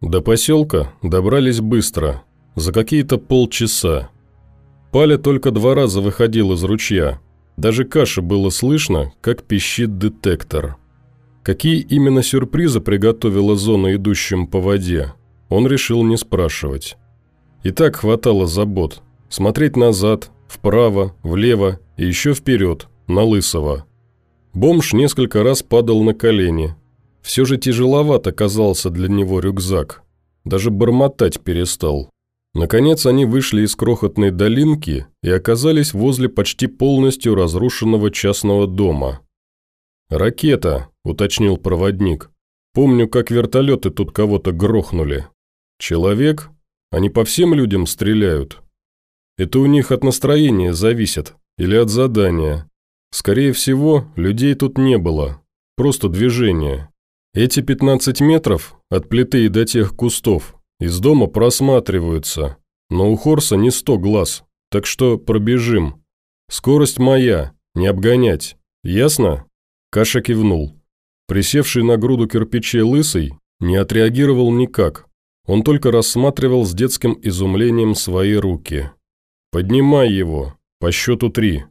До поселка добрались быстро, за какие-то полчаса. Паля только два раза выходил из ручья. Даже каши было слышно, как пищит детектор. Какие именно сюрпризы приготовила зона идущим по воде, он решил не спрашивать. И так хватало забот. Смотреть назад, вправо, влево и еще вперед, на Лысого. Бомж несколько раз падал на колени, все же тяжеловат оказался для него рюкзак. Даже бормотать перестал. Наконец они вышли из крохотной долинки и оказались возле почти полностью разрушенного частного дома. «Ракета», – уточнил проводник. «Помню, как вертолеты тут кого-то грохнули. Человек? Они по всем людям стреляют. Это у них от настроения зависит или от задания. Скорее всего, людей тут не было, просто движение. Эти 15 метров от плиты и до тех кустов из дома просматриваются, но у Хорса не 100 глаз, так что пробежим. Скорость моя, не обгонять. Ясно?» Каша кивнул. Присевший на груду кирпичей лысый не отреагировал никак. Он только рассматривал с детским изумлением свои руки. «Поднимай его, по счету три».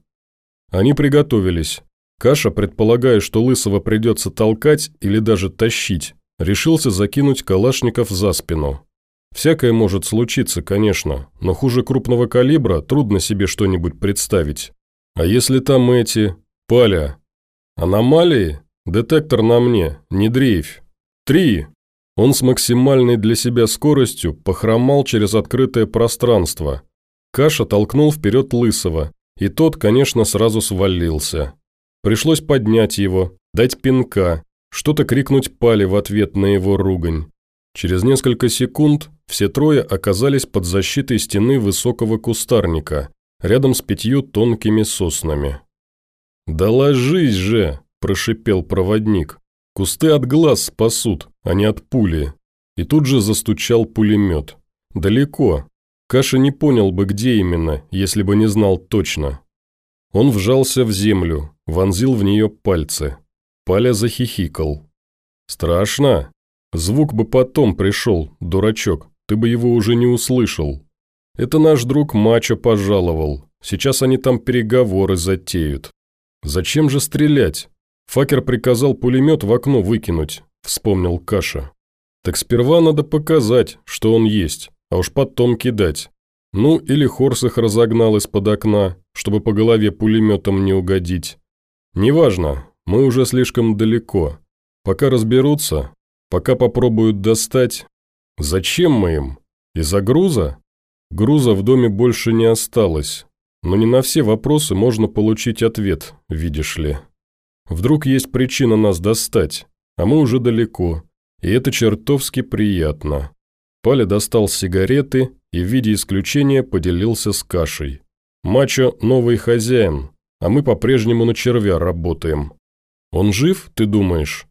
Они приготовились. Каша, предполагая, что Лысого придется толкать или даже тащить, решился закинуть калашников за спину. Всякое может случиться, конечно, но хуже крупного калибра трудно себе что-нибудь представить. А если там эти... Паля? Аномалии? Детектор на мне, не дрейфь. Три! Он с максимальной для себя скоростью похромал через открытое пространство. Каша толкнул вперед Лысого, и тот, конечно, сразу свалился. Пришлось поднять его, дать пинка, что-то крикнуть Пали в ответ на его ругань. Через несколько секунд все трое оказались под защитой стены высокого кустарника, рядом с пятью тонкими соснами. «Да ложись же!» – прошипел проводник. «Кусты от глаз спасут, а не от пули». И тут же застучал пулемет. Далеко. Каша не понял бы, где именно, если бы не знал точно. Он вжался в землю, вонзил в нее пальцы. Паля захихикал. «Страшно? Звук бы потом пришел, дурачок, ты бы его уже не услышал. Это наш друг Мачо пожаловал, сейчас они там переговоры затеют. Зачем же стрелять? Факер приказал пулемет в окно выкинуть», – вспомнил Каша. «Так сперва надо показать, что он есть, а уж потом кидать. Ну, или Хорс их разогнал из-под окна, чтобы по голове пулеметом не угодить. Неважно, мы уже слишком далеко. Пока разберутся, пока попробуют достать. Зачем мы им? Из-за груза? Груза в доме больше не осталось. Но не на все вопросы можно получить ответ, видишь ли. Вдруг есть причина нас достать, а мы уже далеко, и это чертовски приятно. Паля достал сигареты и в виде исключения поделился с кашей. Мачо – новый хозяин, а мы по-прежнему на червя работаем. Он жив, ты думаешь?»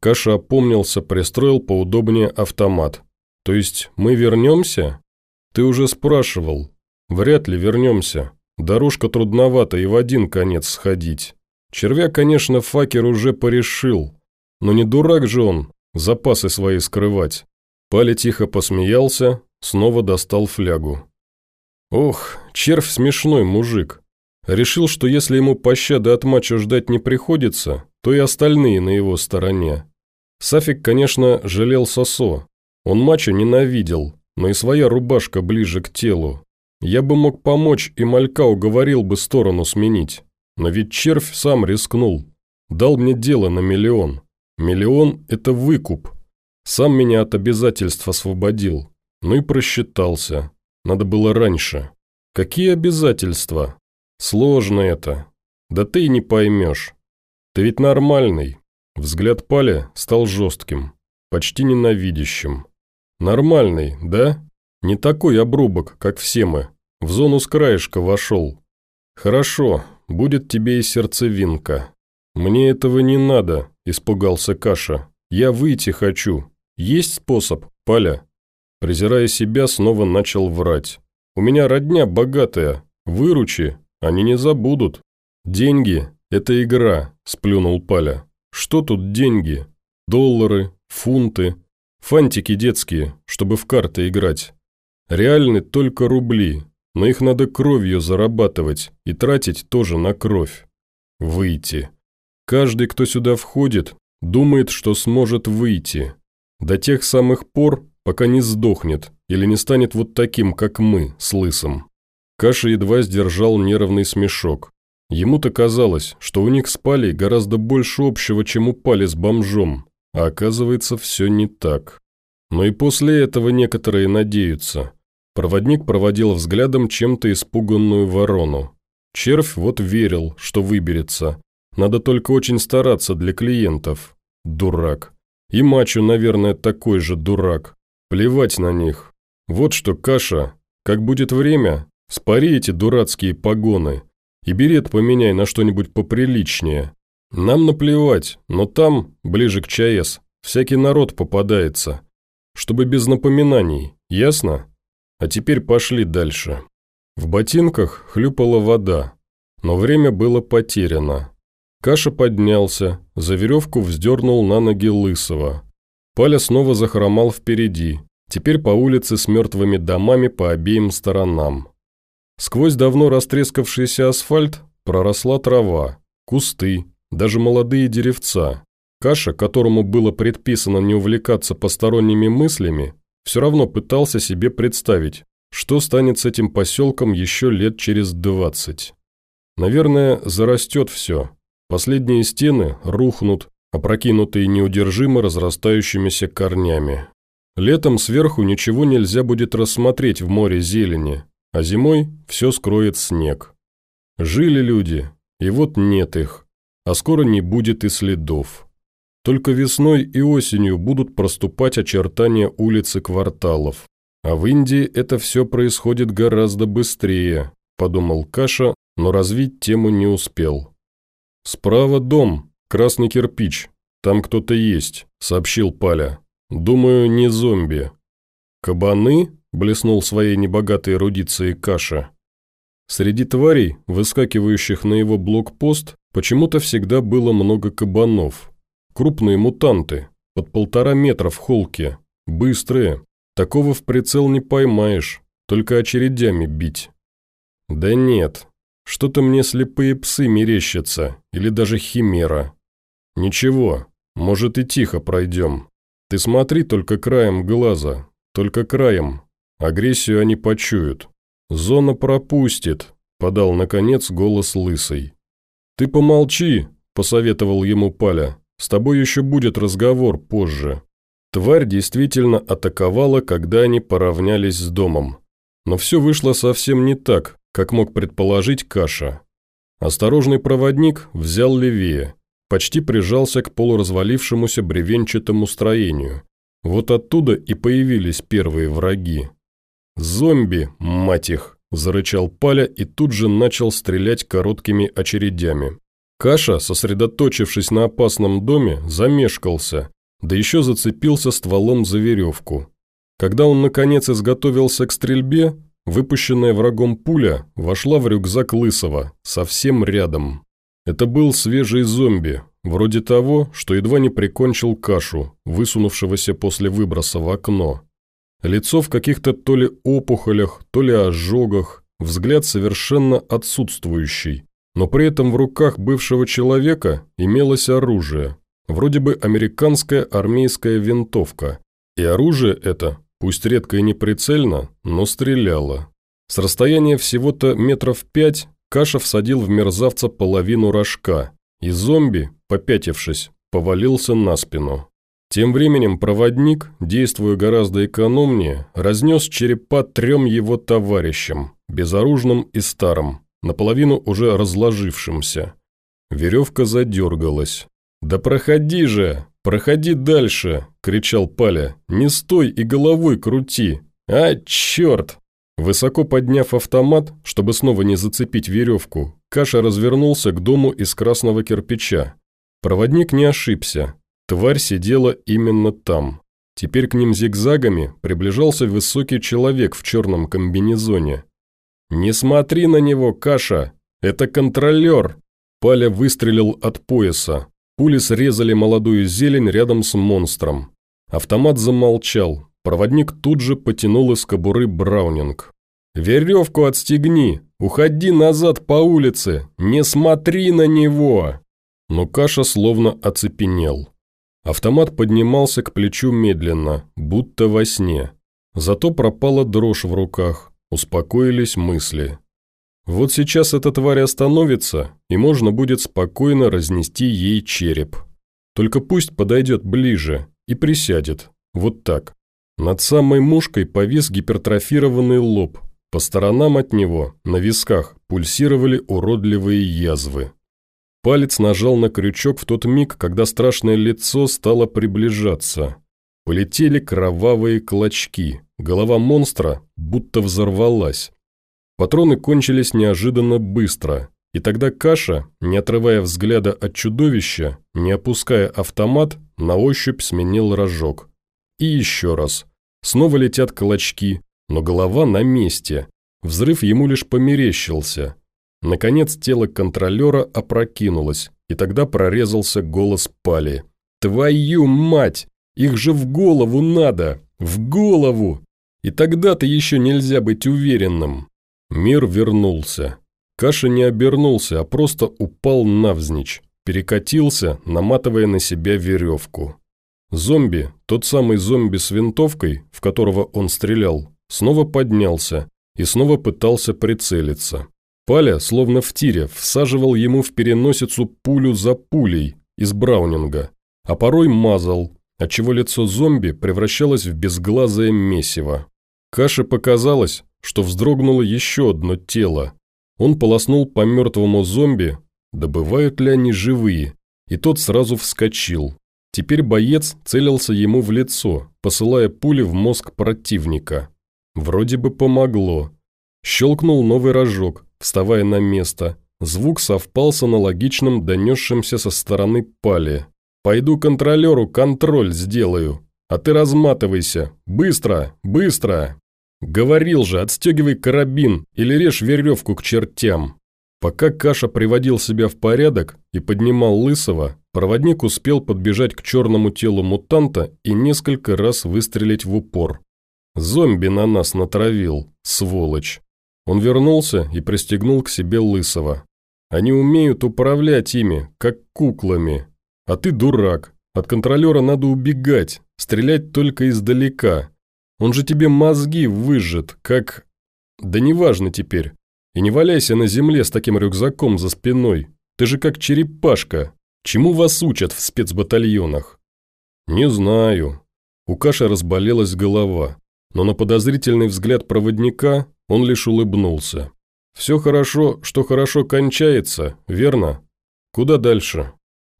Каша опомнился, пристроил поудобнее автомат. «То есть мы вернемся?» «Ты уже спрашивал. Вряд ли вернемся. Дорожка трудновато и в один конец сходить. Червя, конечно, факер уже порешил. Но не дурак же он, запасы свои скрывать. Паля тихо посмеялся, снова достал флягу. Ох, червь смешной мужик. Решил, что если ему пощады от матча ждать не приходится, то и остальные на его стороне. Сафик, конечно, жалел Сосо. Он матча ненавидел, но и своя рубашка ближе к телу. Я бы мог помочь, и Малька уговорил бы сторону сменить. Но ведь червь сам рискнул. Дал мне дело на миллион. Миллион – это выкуп. Сам меня от обязательств освободил. Ну и просчитался. Надо было раньше. Какие обязательства? Сложно это. Да ты и не поймешь. Ты ведь нормальный. Взгляд Паля стал жестким, почти ненавидящим. Нормальный, да? Не такой обрубок, как все мы. В зону с краешка вошел. Хорошо, будет тебе и сердцевинка. Мне этого не надо, испугался Каша. Я выйти хочу. Есть способ, Паля?» Презирая себя, снова начал врать. «У меня родня богатая. Выручи, они не забудут. Деньги – это игра», – сплюнул Паля. «Что тут деньги? Доллары, фунты. Фантики детские, чтобы в карты играть. Реальны только рубли, но их надо кровью зарабатывать и тратить тоже на кровь. Выйти. Каждый, кто сюда входит, думает, что сможет выйти. До тех самых пор, пока не сдохнет или не станет вот таким, как мы, с лысым. Каша едва сдержал нервный смешок. Ему-то казалось, что у них с Палей гораздо больше общего, чем у Пали с бомжом, а оказывается, все не так. Но и после этого некоторые надеются. Проводник проводил взглядом чем-то испуганную ворону. Червь вот верил, что выберется. Надо только очень стараться для клиентов. Дурак. И мачо, наверное, такой же дурак. Плевать на них. Вот что, Каша, как будет время, спари эти дурацкие погоны и берет поменяй на что-нибудь поприличнее. Нам наплевать, но там, ближе к ЧАЭС, всякий народ попадается. Чтобы без напоминаний, ясно? А теперь пошли дальше. В ботинках хлюпала вода, но время было потеряно. Каша поднялся, за веревку вздернул на ноги Лысого. Паля снова захромал впереди, теперь по улице с мертвыми домами по обеим сторонам. Сквозь давно растрескавшийся асфальт проросла трава, кусты, даже молодые деревца. Каша, которому было предписано не увлекаться посторонними мыслями, все равно пытался себе представить, что станет с этим поселком еще лет через двадцать. Наверное, зарастет все. Последние стены рухнут, опрокинутые неудержимо разрастающимися корнями. Летом сверху ничего нельзя будет рассмотреть в море зелени, а зимой все скроет снег. Жили люди, и вот нет их, а скоро не будет и следов. Только весной и осенью будут проступать очертания улиц и кварталов. А в Индии это все происходит гораздо быстрее, подумал Каша, но развить тему не успел. «Справа дом, красный кирпич, там кто-то есть», — сообщил Паля. «Думаю, не зомби». «Кабаны?» блеснул своей небогатой эрудицией Каша. Среди тварей, выскакивающих на его блокпост, почему-то всегда было много кабанов. Крупные мутанты, под полтора метра в холке, быстрые. Такого в прицел не поймаешь, только очередями бить. Да нет, что-то мне слепые псы мерещатся, или даже химера. Ничего, может и тихо пройдем. Ты смотри только краем глаза, только краем, Агрессию они почуют. Зона пропустит», – подал, наконец, голос лысый. «Ты помолчи», – посоветовал ему Паля. «С тобой еще будет разговор позже». Тварь действительно атаковала, когда они поравнялись с домом. Но все вышло совсем не так, как мог предположить Каша. Осторожный проводник взял левее, почти прижался к полуразвалившемуся бревенчатому строению. Вот оттуда и появились первые враги. «Зомби, мать их!» – зарычал Паля и тут же начал стрелять короткими очередями. Каша, сосредоточившись на опасном доме, замешкался, да еще зацепился стволом за веревку. Когда он, наконец, изготовился к стрельбе, выпущенная врагом пуля вошла в рюкзак Лысого, совсем рядом. Это был свежий зомби, вроде того, что едва не прикончил кашу, высунувшегося после выброса в окно. Лицо в каких-то то ли опухолях, то ли ожогах, взгляд совершенно отсутствующий. Но при этом в руках бывшего человека имелось оружие, вроде бы американская армейская винтовка. И оружие это, пусть редко и не прицельно, но стреляло. С расстояния всего-то метров пять Каша всадил в мерзавца половину рожка, и зомби, попятившись, повалился на спину. Тем временем проводник, действуя гораздо экономнее, разнес черепа трем его товарищам, безоружным и старым, наполовину уже разложившимся. Веревка задергалась. «Да проходи же! Проходи дальше!» – кричал Паля. «Не стой и головой крути! А, черт!» Высоко подняв автомат, чтобы снова не зацепить веревку, Каша развернулся к дому из красного кирпича. Проводник не ошибся. Тварь сидела именно там. Теперь к ним зигзагами приближался высокий человек в черном комбинезоне. «Не смотри на него, Каша! Это контролер!» Паля выстрелил от пояса. Пули срезали молодую зелень рядом с монстром. Автомат замолчал. Проводник тут же потянул из кобуры Браунинг. «Веревку отстегни! Уходи назад по улице! Не смотри на него!» Но Каша словно оцепенел. Автомат поднимался к плечу медленно, будто во сне. Зато пропала дрожь в руках, успокоились мысли. Вот сейчас эта тварь остановится, и можно будет спокойно разнести ей череп. Только пусть подойдет ближе и присядет, вот так. Над самой мушкой повис гипертрофированный лоб. По сторонам от него, на висках, пульсировали уродливые язвы. Палец нажал на крючок в тот миг, когда страшное лицо стало приближаться. Полетели кровавые клочки. Голова монстра будто взорвалась. Патроны кончились неожиданно быстро, и тогда Каша, не отрывая взгляда от чудовища, не опуская автомат, на ощупь сменил рожок. И еще раз. Снова летят клочки, но голова на месте. Взрыв ему лишь померещился. Наконец тело контролера опрокинулось, и тогда прорезался голос Пали. «Твою мать! Их же в голову надо! В голову! И тогда-то еще нельзя быть уверенным!» Мир вернулся. Каша не обернулся, а просто упал навзничь, перекатился, наматывая на себя веревку. Зомби, тот самый зомби с винтовкой, в которого он стрелял, снова поднялся и снова пытался прицелиться. Паля, словно в тире, всаживал ему в переносицу пулю за пулей из браунинга, а порой мазал, отчего лицо зомби превращалось в безглазое месиво. Каше показалось, что вздрогнуло еще одно тело. Он полоснул по мертвому зомби, добывают ли они живые, и тот сразу вскочил. Теперь боец целился ему в лицо, посылая пули в мозг противника. Вроде бы помогло. Щелкнул новый рожок, вставая на место. Звук совпал с аналогичным, донесшимся со стороны пали. «Пойду контролеру контроль сделаю, а ты разматывайся. Быстро, быстро!» «Говорил же, отстегивай карабин или режь веревку к чертям». Пока Каша приводил себя в порядок и поднимал Лысого, проводник успел подбежать к черному телу мутанта и несколько раз выстрелить в упор. «Зомби на нас натравил, сволочь». Он вернулся и пристегнул к себе Лысого. Они умеют управлять ими, как куклами. А ты дурак. От контролера надо убегать, стрелять только издалека. Он же тебе мозги выжжет, как... Да неважно теперь. И не валяйся на земле с таким рюкзаком за спиной. Ты же как черепашка. Чему вас учат в спецбатальонах? Не знаю. У Каши разболелась голова, но на подозрительный взгляд проводника он лишь улыбнулся. «Все хорошо, что хорошо кончается, верно? Куда дальше?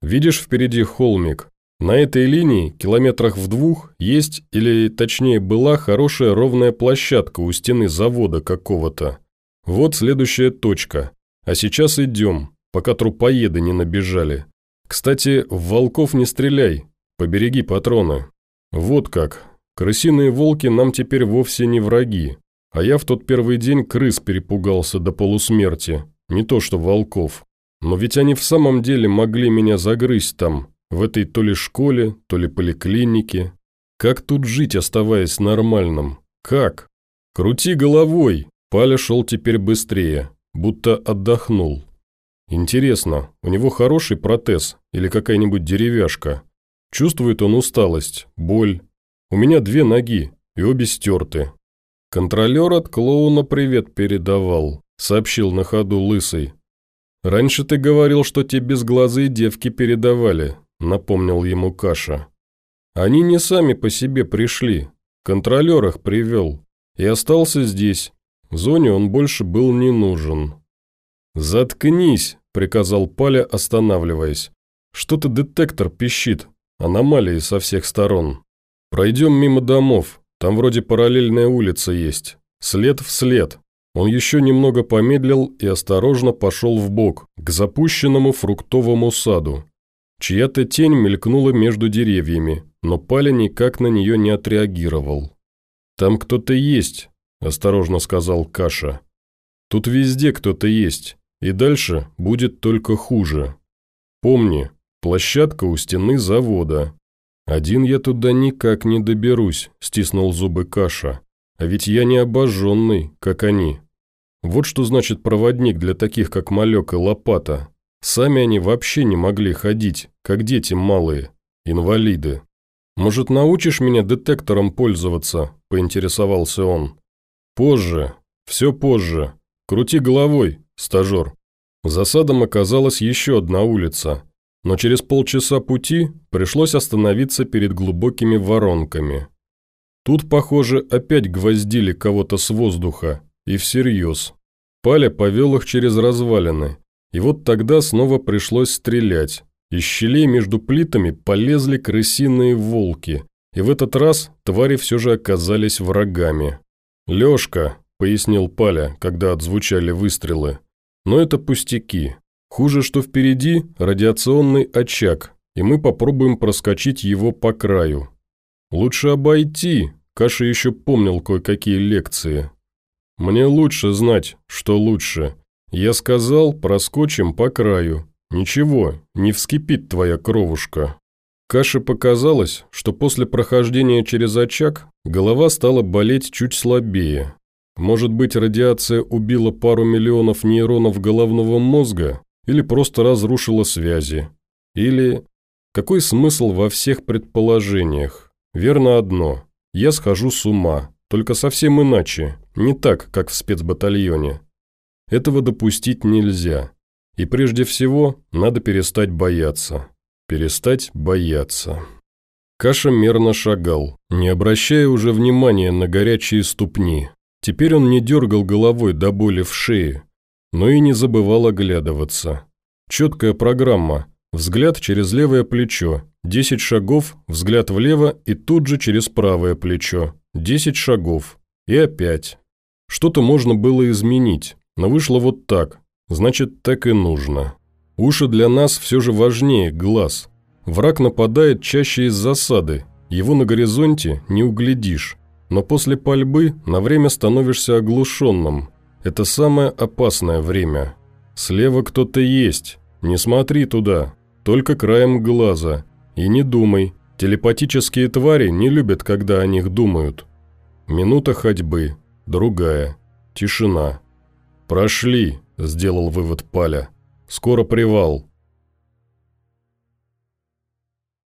Видишь впереди холмик? На этой линии, километрах в двух, есть, или точнее была, хорошая ровная площадка у стены завода какого-то. Вот следующая точка. А сейчас идем, пока трупоеды не набежали. Кстати, в волков не стреляй, побереги патроны. Вот как. Крысиные волки нам теперь вовсе не враги. А я в тот первый день крыс перепугался до полусмерти, не то что волков. Но ведь они в самом деле могли меня загрызть там, в этой то ли школе, то ли поликлинике. Как тут жить, оставаясь нормальным? Как? Крути головой. Паля шел теперь быстрее, будто отдохнул. Интересно, у него хороший протез или какая-нибудь деревяшка? Чувствует он усталость, боль. У меня две ноги, и обе стерты. «Контролер от клоуна привет передавал», — сообщил на ходу Лысый. «Раньше ты говорил, что те безглазые девки передавали», — напомнил ему Каша. «Они не сами по себе пришли. Контролер их привел. И остался здесь. Зоне он больше был не нужен». «Заткнись», — приказал Паля, останавливаясь. «Что-то детектор пищит. Аномалии со всех сторон. Пройдем мимо домов. Там вроде параллельная улица есть. След в след. Он еще немного помедлил и осторожно пошел в бок к запущенному фруктовому саду. Чья-то тень мелькнула между деревьями, но Паля никак на нее не отреагировал. «Там кто-то есть», – осторожно сказал Каша. «Тут везде кто-то есть, и дальше будет только хуже. Помни, площадка у стены завода. «Один я туда никак не доберусь», – стиснул зубы Каша. «А ведь я не обожженный, как они. Вот что значит проводник для таких, как Малек и Лопата. Сами они вообще не могли ходить, как дети малые, инвалиды. «Может, научишь меня детектором пользоваться?» – поинтересовался он. «Позже. Все позже. Крути головой, стажер». За садом оказалась еще одна улица, но через полчаса пути пришлось остановиться перед глубокими воронками. Тут, похоже, опять гвоздили кого-то с воздуха, и всерьез. Паля повел их через развалины, и вот тогда снова пришлось стрелять. Из щелей между плитами полезли крысиные волки, и в этот раз твари все же оказались врагами. «Лешка», – пояснил Паля, когда отзвучали выстрелы, – «но это пустяки. Хуже, что впереди радиационный очаг, и мы попробуем проскочить его по краю. Лучше обойти, Каша еще помнил кое-какие лекции. Мне лучше знать, что лучше. Я сказал, проскочим по краю. Ничего, не вскипит твоя кровушка. Каше показалось, что после прохождения через очаг голова стала болеть чуть слабее. Может быть, радиация убила пару миллионов нейронов головного мозга, или просто разрушила связи. Или... Какой смысл во всех предположениях? Верно одно. Я схожу с ума, только совсем иначе, не так, как в спецбатальоне. Этого допустить нельзя. И прежде всего, надо перестать бояться. Перестать бояться. Каша мерно шагал, не обращая уже внимания на горячие ступни. Теперь он не дергал головой до боли в шее, но и не забывал оглядываться. Четкая программа. Взгляд через левое плечо. 10 шагов, взгляд влево и тут же через правое плечо. 10 шагов. И опять. Что-то можно было изменить, но вышло вот так. Значит, так и нужно. Уши для нас все же важнее глаз. Враг нападает чаще из засады. Его на горизонте не углядишь. Но после пальбы на время становишься оглушенным, это самое опасное время. Слева кто-то есть. Не смотри туда. Только краем глаза. И не думай. Телепатические твари не любят, когда о них думают. Минута ходьбы. Другая. Тишина. «Прошли», – сделал вывод Паля. «Скоро привал».